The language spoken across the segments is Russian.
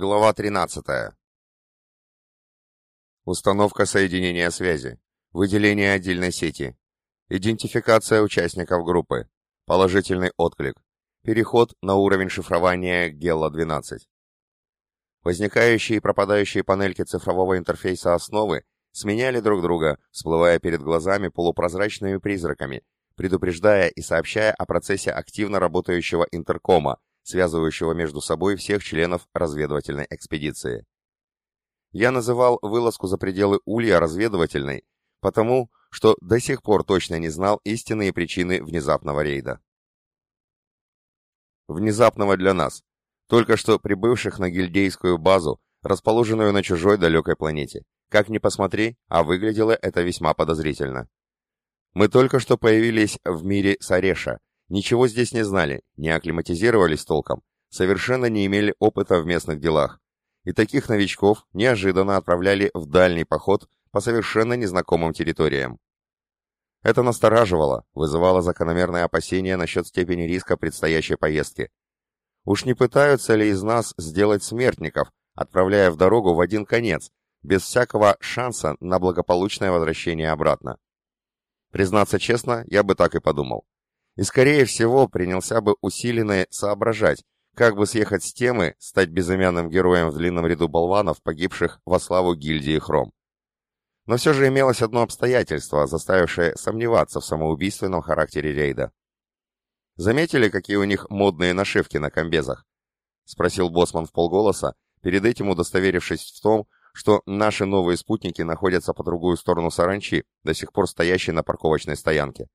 Глава 13. Установка соединения связи. Выделение отдельной сети. Идентификация участников группы. Положительный отклик. Переход на уровень шифрования Гелла-12. Возникающие и пропадающие панельки цифрового интерфейса основы сменяли друг друга, всплывая перед глазами полупрозрачными призраками, предупреждая и сообщая о процессе активно работающего интеркома, связывающего между собой всех членов разведывательной экспедиции. Я называл вылазку за пределы Улья разведывательной, потому что до сих пор точно не знал истинные причины внезапного рейда. Внезапного для нас, только что прибывших на гильдейскую базу, расположенную на чужой далекой планете. Как ни посмотри, а выглядело это весьма подозрительно. Мы только что появились в мире Сареша, Ничего здесь не знали, не акклиматизировались толком, совершенно не имели опыта в местных делах. И таких новичков неожиданно отправляли в дальний поход по совершенно незнакомым территориям. Это настораживало, вызывало закономерные опасения насчет степени риска предстоящей поездки. Уж не пытаются ли из нас сделать смертников, отправляя в дорогу в один конец, без всякого шанса на благополучное возвращение обратно? Признаться честно, я бы так и подумал и, скорее всего, принялся бы усиленно соображать, как бы съехать с темы, стать безымянным героем в длинном ряду болванов, погибших во славу гильдии Хром. Но все же имелось одно обстоятельство, заставившее сомневаться в самоубийственном характере рейда. «Заметили, какие у них модные нашивки на комбезах?» — спросил Босман в полголоса, перед этим удостоверившись в том, что наши новые спутники находятся по другую сторону Саранчи, до сих пор стоящей на парковочной стоянке.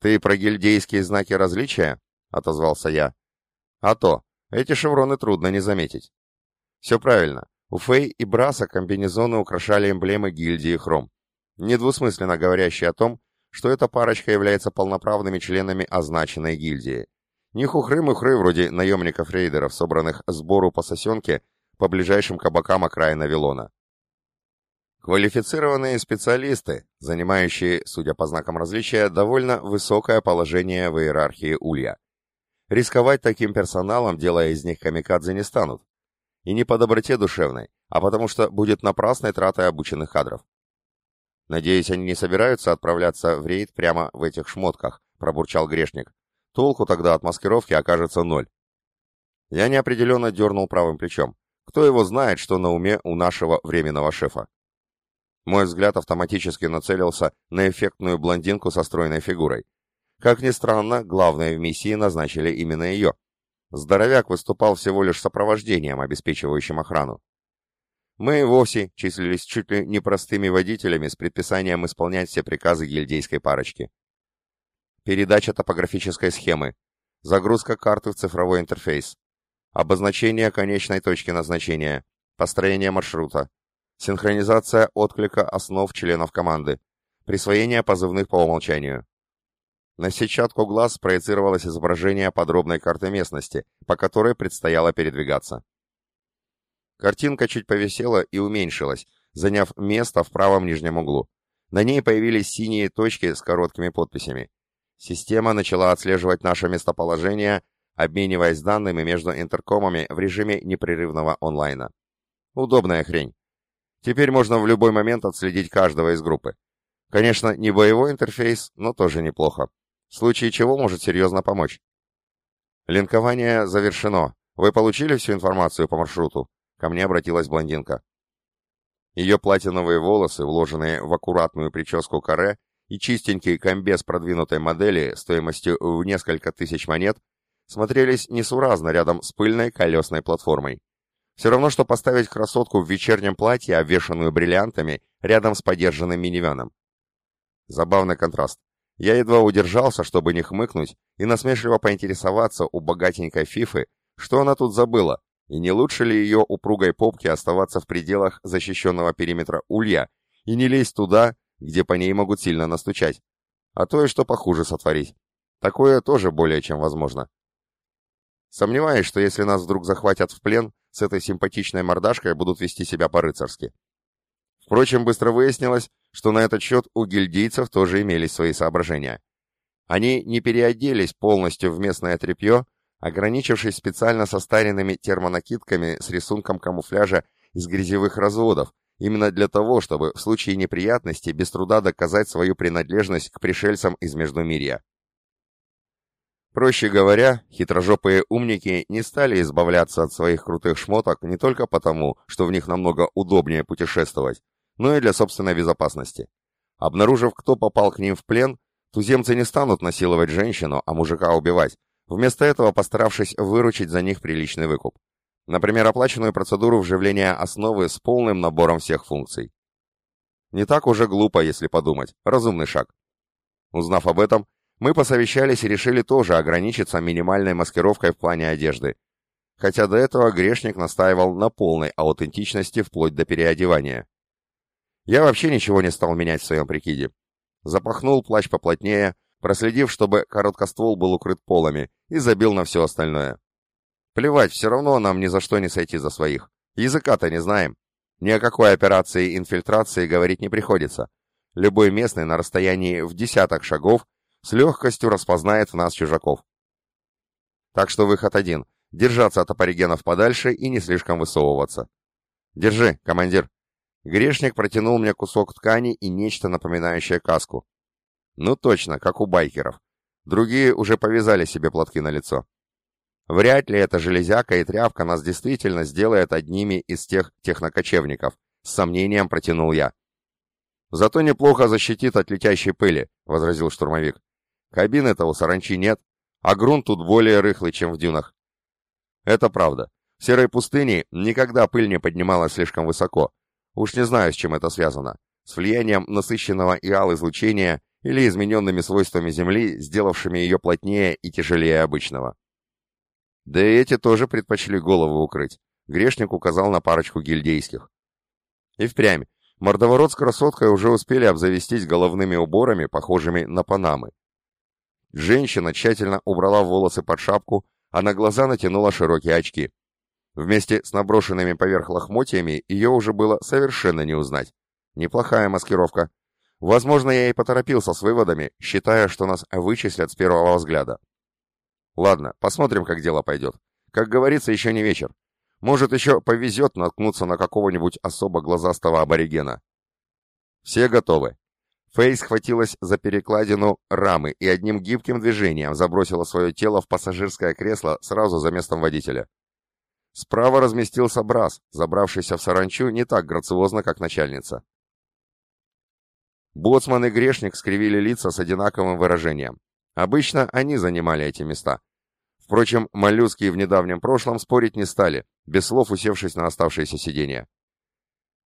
«Ты про гильдейские знаки различия?» — отозвался я. «А то, эти шевроны трудно не заметить». «Все правильно. У Фэй и Браса комбинезоны украшали эмблемы гильдии Хром, недвусмысленно говорящие о том, что эта парочка является полноправными членами означенной гильдии. Не хухры-мухры вроде наемников-рейдеров, собранных сбору по сосенке по ближайшим кабакам окраина Вилона. Квалифицированные специалисты, занимающие, судя по знакам различия, довольно высокое положение в иерархии Улья. Рисковать таким персоналом, делая из них камикадзе, не станут. И не по доброте душевной, а потому что будет напрасной тратой обученных кадров. «Надеюсь, они не собираются отправляться в рейд прямо в этих шмотках», — пробурчал грешник. «Толку тогда от маскировки окажется ноль». Я неопределенно дернул правым плечом. Кто его знает, что на уме у нашего временного шефа? Мой взгляд автоматически нацелился на эффектную блондинку со стройной фигурой. Как ни странно, главное в миссии назначили именно ее. Здоровяк выступал всего лишь сопровождением, обеспечивающим охрану. Мы вовсе числились чуть ли не простыми водителями с предписанием исполнять все приказы гильдейской парочки. Передача топографической схемы, загрузка карты в цифровой интерфейс, обозначение конечной точки назначения, построение маршрута, Синхронизация отклика основ членов команды. Присвоение позывных по умолчанию. На сетчатку глаз проецировалось изображение подробной карты местности, по которой предстояло передвигаться. Картинка чуть повисела и уменьшилась, заняв место в правом нижнем углу. На ней появились синие точки с короткими подписями. Система начала отслеживать наше местоположение, обмениваясь данными между интеркомами в режиме непрерывного онлайна. Удобная хрень. Теперь можно в любой момент отследить каждого из группы. Конечно, не боевой интерфейс, но тоже неплохо. В случае чего может серьезно помочь. Линкование завершено. Вы получили всю информацию по маршруту? Ко мне обратилась блондинка. Ее платиновые волосы, вложенные в аккуратную прическу каре, и чистенький комбез продвинутой модели стоимостью в несколько тысяч монет смотрелись несуразно рядом с пыльной колесной платформой. Все равно, что поставить красотку в вечернем платье, обвешанную бриллиантами, рядом с подержанным минивеном. Забавный контраст. Я едва удержался, чтобы не хмыкнуть, и насмешливо поинтересоваться у богатенькой Фифы, что она тут забыла, и не лучше ли ее упругой попке оставаться в пределах защищенного периметра улья и не лезть туда, где по ней могут сильно настучать, а то и что похуже сотворить. Такое тоже более чем возможно. Сомневаюсь, что если нас вдруг захватят в плен, с этой симпатичной мордашкой будут вести себя по-рыцарски. Впрочем, быстро выяснилось, что на этот счет у гильдейцев тоже имелись свои соображения. Они не переоделись полностью в местное тряпье, ограничившись специально состаренными термонакидками с рисунком камуфляжа из грязевых разводов, именно для того, чтобы в случае неприятностей без труда доказать свою принадлежность к пришельцам из Междумирья. Проще говоря, хитрожопые умники не стали избавляться от своих крутых шмоток не только потому, что в них намного удобнее путешествовать, но и для собственной безопасности. Обнаружив, кто попал к ним в плен, туземцы не станут насиловать женщину, а мужика убивать, вместо этого постаравшись выручить за них приличный выкуп. Например, оплаченную процедуру вживления основы с полным набором всех функций. Не так уже глупо, если подумать. Разумный шаг. Узнав об этом, мы посовещались и решили тоже ограничиться минимальной маскировкой в плане одежды. Хотя до этого грешник настаивал на полной аутентичности вплоть до переодевания. Я вообще ничего не стал менять в своем прикиде. Запахнул плащ поплотнее, проследив, чтобы короткоствол был укрыт полами, и забил на все остальное. Плевать, все равно нам ни за что не сойти за своих. Языка-то не знаем. Ни о какой операции инфильтрации говорить не приходится. Любой местный на расстоянии в десяток шагов с легкостью распознает в нас чужаков. Так что выход один — держаться от аборигенов подальше и не слишком высовываться. «Держи, командир!» Грешник протянул мне кусок ткани и нечто напоминающее каску. Ну точно, как у байкеров. Другие уже повязали себе платки на лицо. Вряд ли эта железяка и тряпка нас действительно сделает одними из тех технокочевников. С сомнением протянул я. Зато неплохо защитит от летящей пыли, возразил штурмовик. Кабины-то у саранчи нет, а грунт тут более рыхлый, чем в дюнах. Это правда. В серой пустыне никогда пыль не поднималась слишком высоко. Уж не знаю, с чем это связано. С влиянием насыщенного иал-излучения или измененными свойствами Земли, сделавшими ее плотнее и тяжелее обычного. Да и эти тоже предпочли голову укрыть. Грешник указал на парочку гильдейских. И впрямь, мордоворот с красоткой уже успели обзавестись головными уборами, похожими на панамы. Женщина тщательно убрала волосы под шапку, а на глаза натянула широкие очки. Вместе с наброшенными поверх лохмотьями ее уже было совершенно не узнать. Неплохая маскировка. Возможно, я и поторопился с выводами, считая, что нас вычислят с первого взгляда. Ладно, посмотрим, как дело пойдет. Как говорится, еще не вечер. Может, еще повезет наткнуться на какого-нибудь особо глазастого аборигена. Все готовы. Фэй схватилась за перекладину рамы и одним гибким движением забросила свое тело в пассажирское кресло сразу за местом водителя. Справа разместился Брас, забравшийся в саранчу не так грациозно, как начальница. Боцман и Грешник скривили лица с одинаковым выражением. Обычно они занимали эти места. Впрочем, моллюски в недавнем прошлом спорить не стали, без слов усевшись на оставшееся сиденье.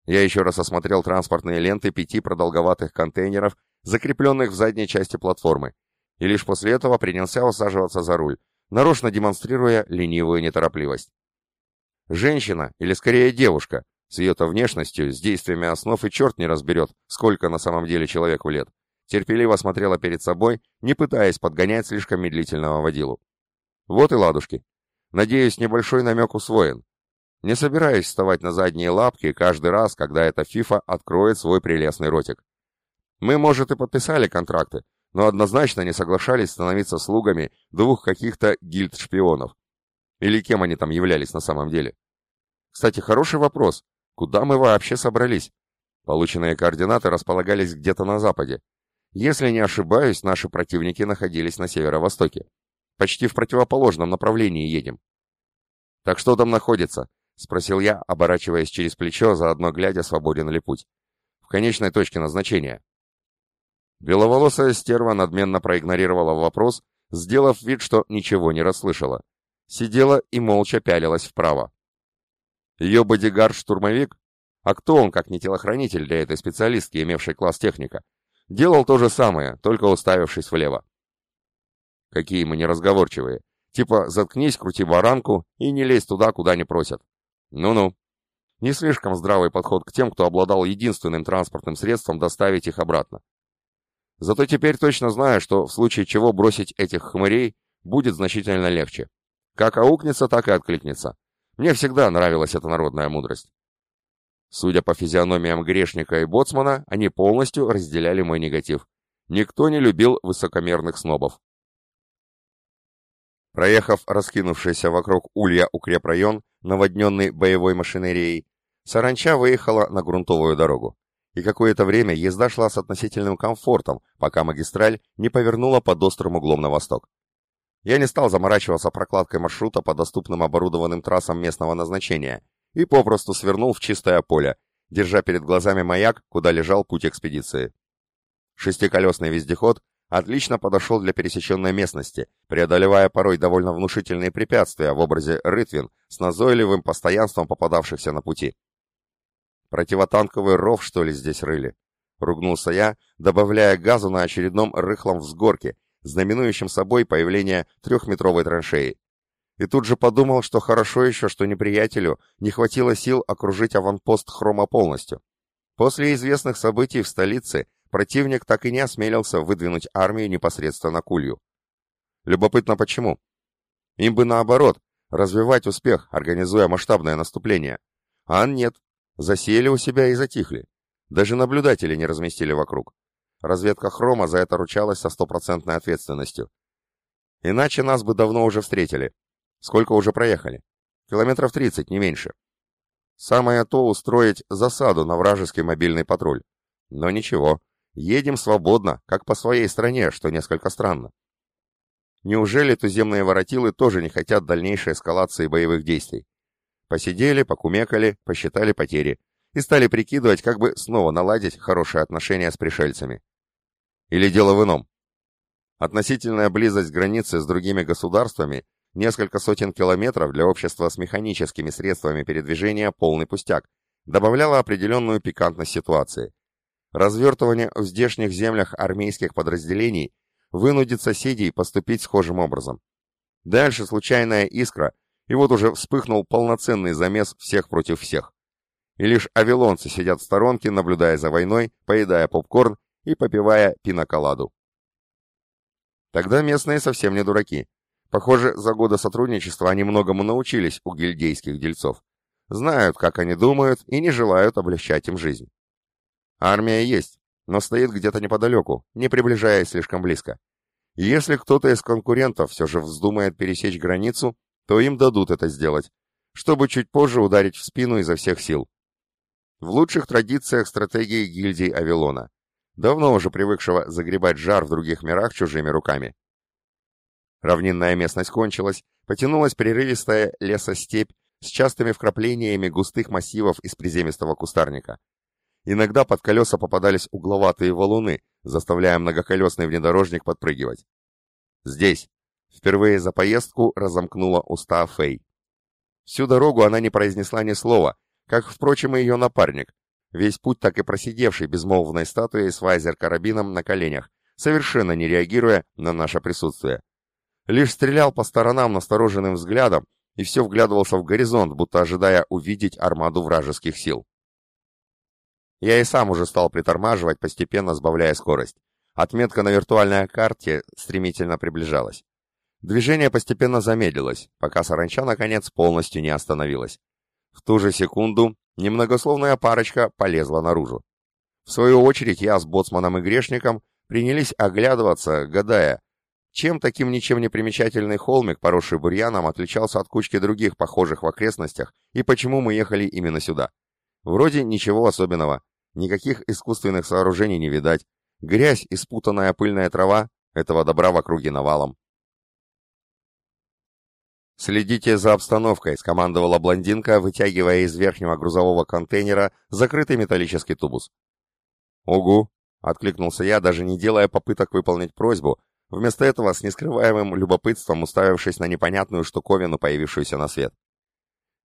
Я еще раз осмотрел транспортные ленты пяти продолговатых контейнеров, закрепленных в задней части платформы, и лишь после этого принялся усаживаться за руль, нарочно демонстрируя ленивую неторопливость. Женщина, или скорее девушка, с ее-то внешностью, с действиями основ и черт не разберет, сколько на самом деле человеку лет, терпеливо смотрела перед собой, не пытаясь подгонять слишком медлительного водилу. Вот и ладушки. Надеюсь, небольшой намек усвоен. Не собираюсь вставать на задние лапки каждый раз, когда эта фифа откроет свой прелестный ротик. Мы, может, и подписали контракты, но однозначно не соглашались становиться слугами двух каких-то гильд-шпионов. Или кем они там являлись на самом деле? Кстати, хороший вопрос. Куда мы вообще собрались? Полученные координаты располагались где-то на западе. Если не ошибаюсь, наши противники находились на северо-востоке. Почти в противоположном направлении едем. Так что там находится? — спросил я, оборачиваясь через плечо, заодно глядя, свободен ли путь. «В конечной точке назначения». Беловолосая стерва надменно проигнорировала вопрос, сделав вид, что ничего не расслышала. Сидела и молча пялилась вправо. Ее бодигард-штурмовик, а кто он, как не телохранитель для этой специалистки, имевшей класс техника, делал то же самое, только уставившись влево. Какие мы неразговорчивые. Типа, заткнись, крути баранку и не лезь туда, куда не просят. Ну-ну. Не слишком здравый подход к тем, кто обладал единственным транспортным средством доставить их обратно. Зато теперь точно знаю, что в случае чего бросить этих хмырей будет значительно легче. Как аукнется, так и откликнется. Мне всегда нравилась эта народная мудрость. Судя по физиономиям грешника и боцмана, они полностью разделяли мой негатив. Никто не любил высокомерных снобов. Проехав раскинувшийся вокруг улья укрепрайон, наводненный боевой машинерией, саранча выехала на грунтовую дорогу. И какое-то время езда шла с относительным комфортом, пока магистраль не повернула под острым углом на восток. Я не стал заморачиваться прокладкой маршрута по доступным оборудованным трассам местного назначения и попросту свернул в чистое поле, держа перед глазами маяк, куда лежал путь экспедиции. Шестиколесный вездеход отлично подошел для пересеченной местности, преодолевая порой довольно внушительные препятствия в образе рытвин с назойливым постоянством попадавшихся на пути. «Противотанковый ров, что ли, здесь рыли?» — ругнулся я, добавляя газу на очередном рыхлом взгорке, знаменующем собой появление трехметровой траншеи. И тут же подумал, что хорошо еще, что неприятелю не хватило сил окружить аванпост Хрома полностью. После известных событий в столице противник так и не осмелился выдвинуть армию непосредственно к Улью. Любопытно почему. Им бы наоборот, развивать успех, организуя масштабное наступление. А нет, засели у себя и затихли. Даже наблюдатели не разместили вокруг. Разведка Хрома за это ручалась со стопроцентной ответственностью. Иначе нас бы давно уже встретили. Сколько уже проехали? Километров 30, не меньше. Самое то устроить засаду на вражеский мобильный патруль. Но ничего, Едем свободно, как по своей стране, что несколько странно. Неужели туземные воротилы тоже не хотят дальнейшей эскалации боевых действий? Посидели, покумекали, посчитали потери и стали прикидывать, как бы снова наладить хорошие отношения с пришельцами. Или дело в ином. Относительная близость границы с другими государствами, несколько сотен километров для общества с механическими средствами передвижения полный пустяк, добавляла определенную пикантность ситуации – Развертывание в здешних землях армейских подразделений вынудит соседей поступить схожим образом. Дальше случайная искра, и вот уже вспыхнул полноценный замес всех против всех. И лишь авилонцы сидят в сторонке, наблюдая за войной, поедая попкорн и попивая пиноколаду. Тогда местные совсем не дураки. Похоже, за годы сотрудничества они многому научились у гильдейских дельцов. Знают, как они думают, и не желают облегчать им жизнь. Армия есть, но стоит где-то неподалеку, не приближаясь слишком близко. Если кто-то из конкурентов все же вздумает пересечь границу, то им дадут это сделать, чтобы чуть позже ударить в спину изо всех сил. В лучших традициях стратегии гильдии Авилона, давно уже привыкшего загребать жар в других мирах чужими руками. Равнинная местность кончилась, потянулась прерывистая лесостепь с частыми вкраплениями густых массивов из приземистого кустарника. Иногда под колеса попадались угловатые валуны, заставляя многоколесный внедорожник подпрыгивать. Здесь. Впервые за поездку разомкнула уста Фэй. Всю дорогу она не произнесла ни слова, как, впрочем, и ее напарник, весь путь так и просидевший безмолвной статуей с вайзер-карабином на коленях, совершенно не реагируя на наше присутствие. Лишь стрелял по сторонам настороженным взглядом и все вглядывался в горизонт, будто ожидая увидеть армаду вражеских сил. Я и сам уже стал притормаживать, постепенно сбавляя скорость. Отметка на виртуальной карте стремительно приближалась. Движение постепенно замедлилось, пока саранча наконец полностью не остановилась. В ту же секунду немногословная парочка полезла наружу. В свою очередь я с боцманом и грешником принялись оглядываться, гадая, чем таким ничем не примечательный холмик, поросший бурьяном, отличался от кучки других похожих в окрестностях и почему мы ехали именно сюда. Вроде ничего особенного. Никаких искусственных сооружений не видать. Грязь и спутанная пыльная трава — этого добра в округе навалом. «Следите за обстановкой», — скомандовала блондинка, вытягивая из верхнего грузового контейнера закрытый металлический тубус. «Угу», — откликнулся я, даже не делая попыток выполнить просьбу, вместо этого с нескрываемым любопытством уставившись на непонятную штуковину, появившуюся на свет.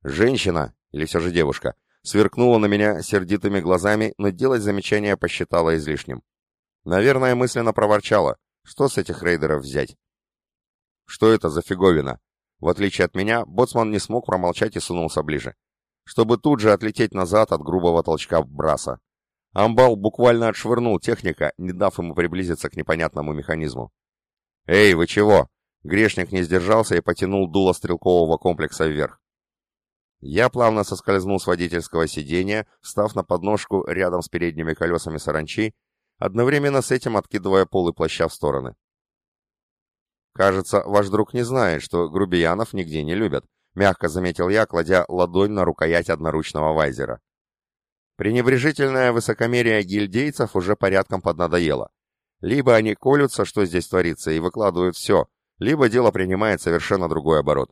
«Женщина, или все же девушка, сверкнула на меня сердитыми глазами, но делать замечание посчитала излишним. Наверное, мысленно проворчала. Что с этих рейдеров взять? Что это за фиговина? В отличие от меня, боцман не смог промолчать и сунулся ближе. Чтобы тут же отлететь назад от грубого толчка браса. Амбал буквально отшвырнул техника, не дав ему приблизиться к непонятному механизму. «Эй, вы чего?» Грешник не сдержался и потянул дуло стрелкового комплекса вверх. Я плавно соскользнул с водительского сиденья, встав на подножку рядом с передними колесами саранчи, одновременно с этим откидывая полы плаща в стороны. «Кажется, ваш друг не знает, что грубиянов нигде не любят», — мягко заметил я, кладя ладонь на рукоять одноручного вайзера. Пренебрежительное высокомерие гильдейцев уже порядком поднадоело. Либо они колются, что здесь творится, и выкладывают все, либо дело принимает совершенно другой оборот.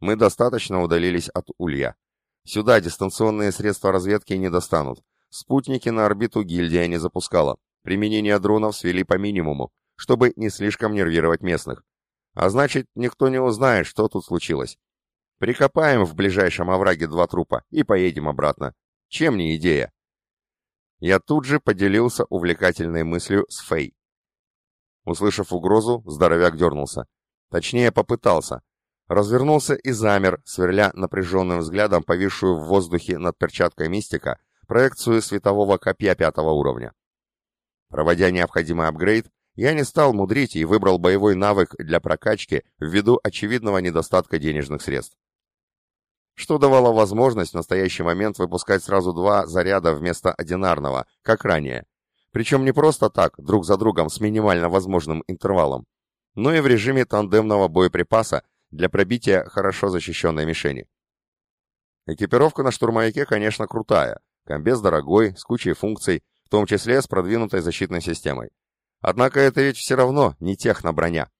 Мы достаточно удалились от Улья. Сюда дистанционные средства разведки не достанут. Спутники на орбиту гильдия не запускала. Применение дронов свели по минимуму, чтобы не слишком нервировать местных. А значит, никто не узнает, что тут случилось. Прикопаем в ближайшем овраге два трупа и поедем обратно. Чем не идея? Я тут же поделился увлекательной мыслью с Фэй. Услышав угрозу, здоровяк дернулся. Точнее, попытался. Развернулся и замер, сверля напряженным взглядом повисшую в воздухе над перчаткой мистика проекцию светового копья пятого уровня. Проводя необходимый апгрейд, я не стал мудрить и выбрал боевой навык для прокачки ввиду очевидного недостатка денежных средств. Что давало возможность в настоящий момент выпускать сразу два заряда вместо одинарного, как ранее. Причем не просто так, друг за другом с минимально возможным интервалом, но и в режиме тандемного боеприпаса для пробития хорошо защищенной мишени. Экипировка на штурмовике, конечно, крутая. Комбез дорогой, с кучей функций, в том числе с продвинутой защитной системой. Однако это ведь все равно не техноброня.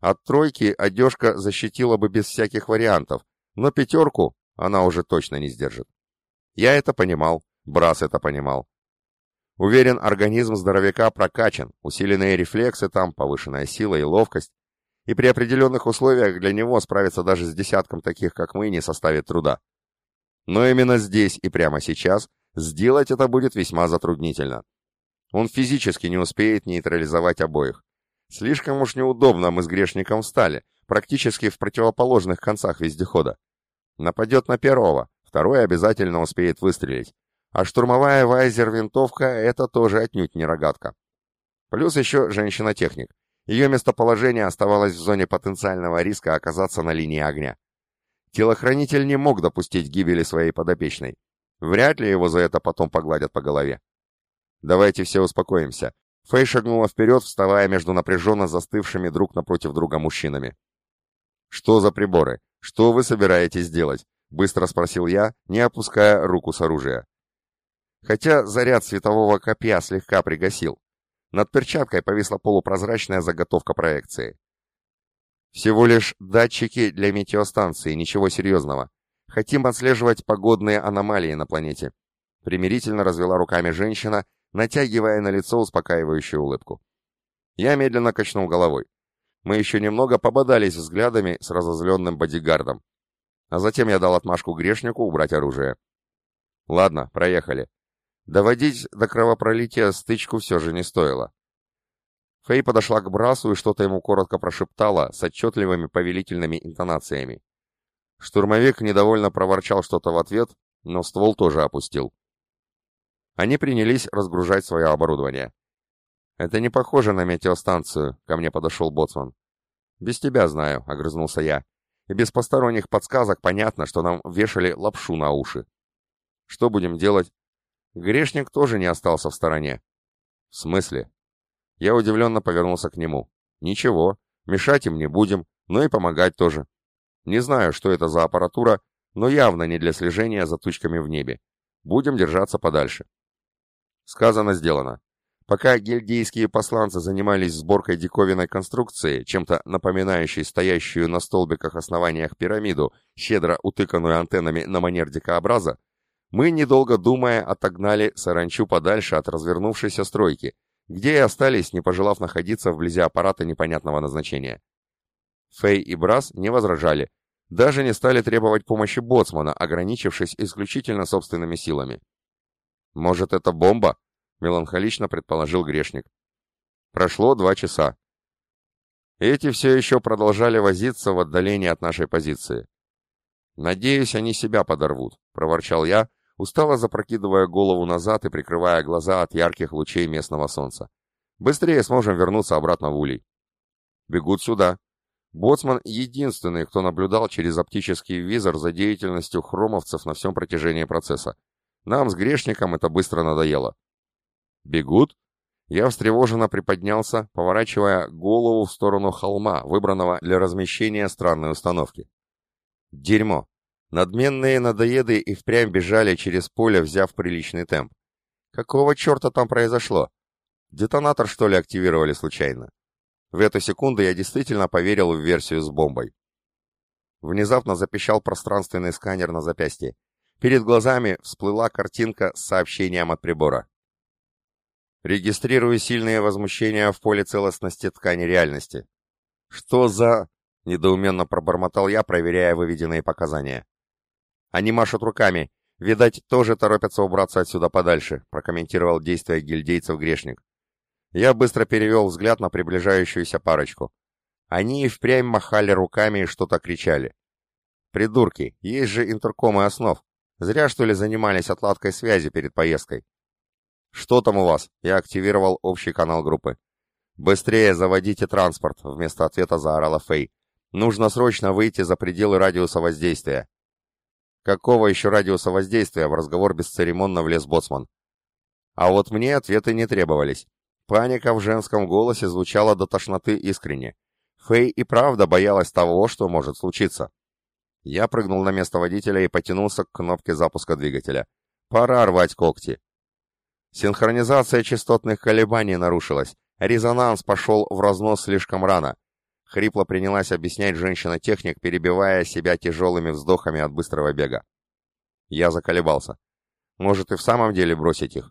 От тройки одежка защитила бы без всяких вариантов, но пятерку она уже точно не сдержит. Я это понимал, Брас это понимал. Уверен, организм здоровяка прокачан, усиленные рефлексы там, повышенная сила и ловкость. И при определенных условиях для него справиться даже с десятком таких, как мы, не составит труда. Но именно здесь и прямо сейчас сделать это будет весьма затруднительно. Он физически не успеет нейтрализовать обоих. Слишком уж неудобно мы с грешником встали, практически в противоположных концах вездехода. Нападет на первого, второй обязательно успеет выстрелить. А штурмовая вайзер-винтовка — это тоже отнюдь не рогатка. Плюс еще женщина-техник. Ее местоположение оставалось в зоне потенциального риска оказаться на линии огня. Телохранитель не мог допустить гибели своей подопечной. Вряд ли его за это потом погладят по голове. Давайте все успокоимся. Фэй шагнула вперед, вставая между напряженно застывшими друг напротив друга мужчинами. «Что за приборы? Что вы собираетесь делать?» — быстро спросил я, не опуская руку с оружия. Хотя заряд светового копья слегка пригасил. Над перчаткой повисла полупрозрачная заготовка проекции. «Всего лишь датчики для метеостанции, ничего серьезного. Хотим отслеживать погодные аномалии на планете», — примирительно развела руками женщина, натягивая на лицо успокаивающую улыбку. Я медленно качнул головой. Мы еще немного пободались взглядами с разозленным бодигардом. А затем я дал отмашку грешнику убрать оружие. Ладно, проехали. Доводить до кровопролития стычку все же не стоило. Фэй подошла к Брасу и что-то ему коротко прошептала с отчетливыми повелительными интонациями. Штурмовик недовольно проворчал что-то в ответ, но ствол тоже опустил. Они принялись разгружать свое оборудование. «Это не похоже на метеостанцию», — ко мне подошел боцман. «Без тебя знаю», — огрызнулся я. «И без посторонних подсказок понятно, что нам вешали лапшу на уши». «Что будем делать?» Грешник тоже не остался в стороне. «В смысле?» Я удивленно повернулся к нему. «Ничего, мешать им не будем, но и помогать тоже. Не знаю, что это за аппаратура, но явно не для слежения за тучками в небе. Будем держаться подальше». Сказано, сделано. Пока гильдейские посланцы занимались сборкой диковинной конструкции, чем-то напоминающей стоящую на столбиках основаниях пирамиду, щедро утыканную антеннами на манер дикообраза, мы, недолго думая, отогнали саранчу подальше от развернувшейся стройки, где и остались, не пожелав находиться вблизи аппарата непонятного назначения. Фэй и Брас не возражали, даже не стали требовать помощи боцмана, ограничившись исключительно собственными силами. «Может, это бомба?» — меланхолично предположил грешник. Прошло два часа. Эти все еще продолжали возиться в отдалении от нашей позиции. «Надеюсь, они себя подорвут», — проворчал я, устало запрокидывая голову назад и прикрывая глаза от ярких лучей местного солнца. «Быстрее сможем вернуться обратно в улей». «Бегут сюда». Боцман — единственный, кто наблюдал через оптический визор за деятельностью хромовцев на всем протяжении процесса. Нам с грешником это быстро надоело. Бегут? Я встревоженно приподнялся, поворачивая голову в сторону холма, выбранного для размещения странной установки. Дерьмо. Надменные надоеды и впрямь бежали через поле, взяв приличный темп. Какого черта там произошло? Детонатор, что ли, активировали случайно? В эту секунду я действительно поверил в версию с бомбой. Внезапно запищал пространственный сканер на запястье. Перед глазами всплыла картинка с сообщением от прибора. Регистрирую сильные возмущения в поле целостности ткани реальности. Что за... Недоуменно пробормотал я, проверяя выведенные показания. Они машут руками. Видать, тоже торопятся убраться отсюда подальше, прокомментировал действия гильдейцев грешник. Я быстро перевел взгляд на приближающуюся парочку. Они и впрямь махали руками и что-то кричали. Придурки, есть же интеркомы основ. Зря, что ли, занимались отладкой связи перед поездкой. «Что там у вас?» Я активировал общий канал группы. «Быстрее заводите транспорт», — вместо ответа заорала Фэй. «Нужно срочно выйти за пределы радиуса воздействия». «Какого еще радиуса воздействия?» — в разговор бесцеремонно влез боцман. А вот мне ответы не требовались. Паника в женском голосе звучала до тошноты искренне. Фэй и правда боялась того, что может случиться. Я прыгнул на место водителя и потянулся к кнопке запуска двигателя. Пора рвать когти. Синхронизация частотных колебаний нарушилась. Резонанс пошел в разнос слишком рано. Хрипло принялась объяснять женщина-техник, перебивая себя тяжелыми вздохами от быстрого бега. Я заколебался. Может и в самом деле бросить их?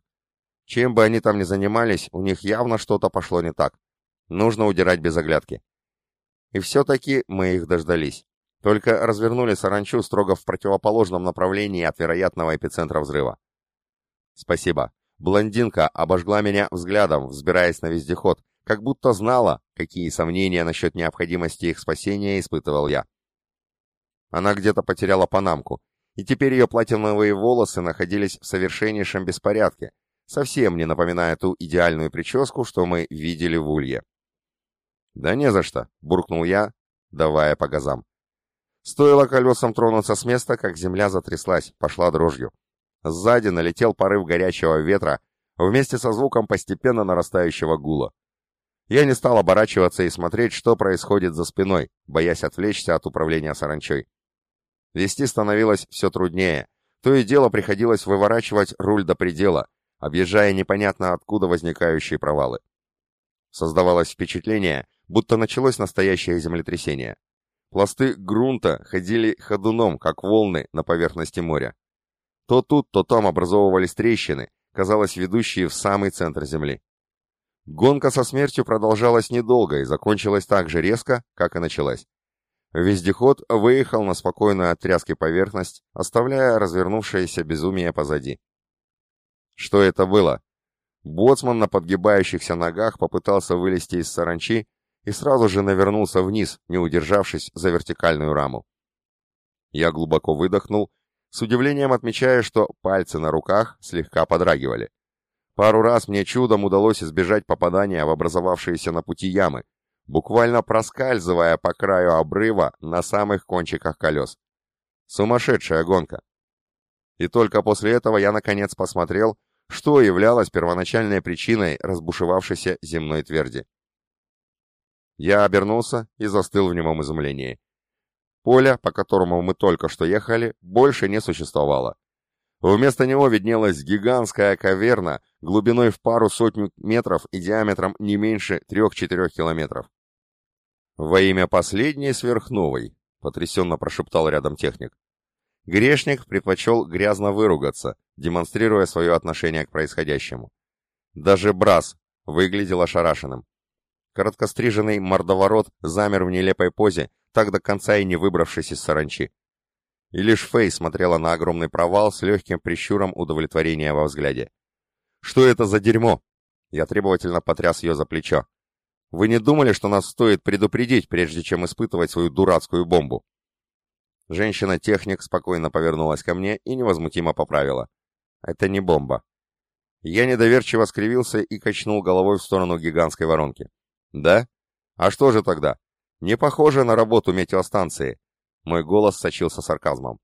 Чем бы они там ни занимались, у них явно что-то пошло не так. Нужно удирать без оглядки. И все-таки мы их дождались. Только развернули саранчу строго в противоположном направлении от вероятного эпицентра взрыва. Спасибо. Блондинка обожгла меня взглядом, взбираясь на вездеход, как будто знала, какие сомнения насчет необходимости их спасения испытывал я. Она где-то потеряла панамку, и теперь ее платиновые волосы находились в совершеннейшем беспорядке, совсем не напоминая ту идеальную прическу, что мы видели в улье. «Да не за что», — буркнул я, давая по газам. Стоило колесам тронуться с места, как земля затряслась, пошла дрожью. Сзади налетел порыв горячего ветра вместе со звуком постепенно нарастающего гула. Я не стал оборачиваться и смотреть, что происходит за спиной, боясь отвлечься от управления саранчой. Вести становилось все труднее. То и дело приходилось выворачивать руль до предела, объезжая непонятно откуда возникающие провалы. Создавалось впечатление, будто началось настоящее землетрясение. Пласты грунта ходили ходуном, как волны на поверхности моря. То тут, то там образовывались трещины, казалось, ведущие в самый центр Земли. Гонка со смертью продолжалась недолго и закончилась так же резко, как и началась. Вездеход выехал на спокойную от тряски поверхность, оставляя развернувшееся безумие позади. Что это было? Боцман на подгибающихся ногах попытался вылезти из саранчи и сразу же навернулся вниз, не удержавшись за вертикальную раму. Я глубоко выдохнул с удивлением отмечая, что пальцы на руках слегка подрагивали. Пару раз мне чудом удалось избежать попадания в образовавшиеся на пути ямы, буквально проскальзывая по краю обрыва на самых кончиках колес. Сумасшедшая гонка. И только после этого я наконец посмотрел, что являлось первоначальной причиной разбушевавшейся земной тверди. Я обернулся и застыл в немом изумлении. Поля, по которому мы только что ехали, больше не существовало. Вместо него виднелась гигантская каверна глубиной в пару сотню метров и диаметром не меньше трех-четырех километров. «Во имя последней сверхновой», — потрясенно прошептал рядом техник. Грешник предпочел грязно выругаться, демонстрируя свое отношение к происходящему. Даже Брас выглядел ошарашенным. Короткостриженный мордоворот замер в нелепой позе, так до конца и не выбравшись из саранчи. И лишь Фэй смотрела на огромный провал с легким прищуром удовлетворения во взгляде. «Что это за дерьмо?» Я требовательно потряс ее за плечо. «Вы не думали, что нас стоит предупредить, прежде чем испытывать свою дурацкую бомбу?» Женщина-техник спокойно повернулась ко мне и невозмутимо поправила. «Это не бомба». Я недоверчиво скривился и качнул головой в сторону гигантской воронки. «Да? А что же тогда? Не похоже на работу метеостанции. Мой голос сочился сарказмом.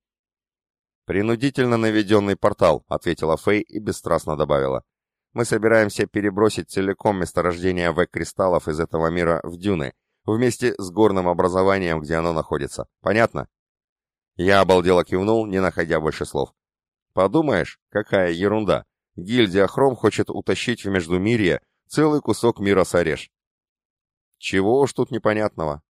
«Принудительно наведенный портал», — ответила Фэй и бесстрастно добавила. Мы собираемся перебросить целиком месторождение вэк-кристаллов из этого мира в дюны, вместе с горным образованием, где оно находится. Понятно? Я обалдело кивнул, не находя больше слов. Подумаешь, какая ерунда. Гильдия Хром хочет утащить в Междумирье целый кусок мира Сареш. Чего уж тут непонятного.